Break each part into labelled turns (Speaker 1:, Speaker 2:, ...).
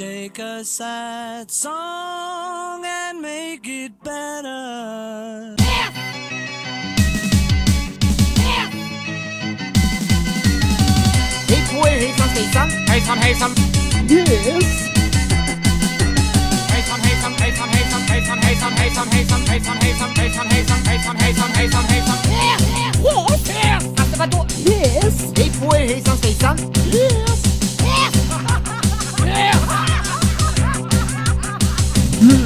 Speaker 1: Take a sad song and make it better. Yeah. Yeah.
Speaker 2: Hey boy, hey hey hey hey. Yes. Hey son, hey son, hey son, hey son, hey son, hey son, hey son, hey son, hey son, hey son, hey hey hey hey hey hey son. Yeah. Yes.
Speaker 1: Yes.
Speaker 2: Yes. Yes. Hey boy, hey son, hey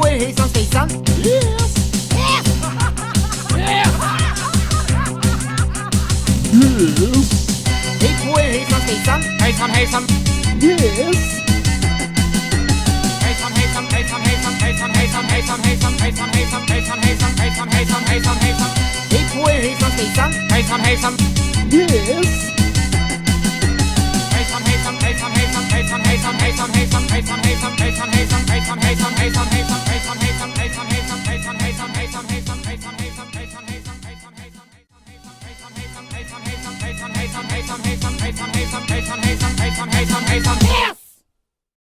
Speaker 2: 灰起身肥身。Yes. Hey, cool, hey, son, hey, son. Hey, son, hey, son. Yes. Hey, son, hey, son, hey, son, hey, son, hey, son, hey, son, hey, son, hey, son, hey, son, hey, son, hey, son, hey, son, hey, son, hey, son, hey, son, hey, son. Hey, cool, hey, son, hey, son. Hey, son, hey, son. Yes. Yeah!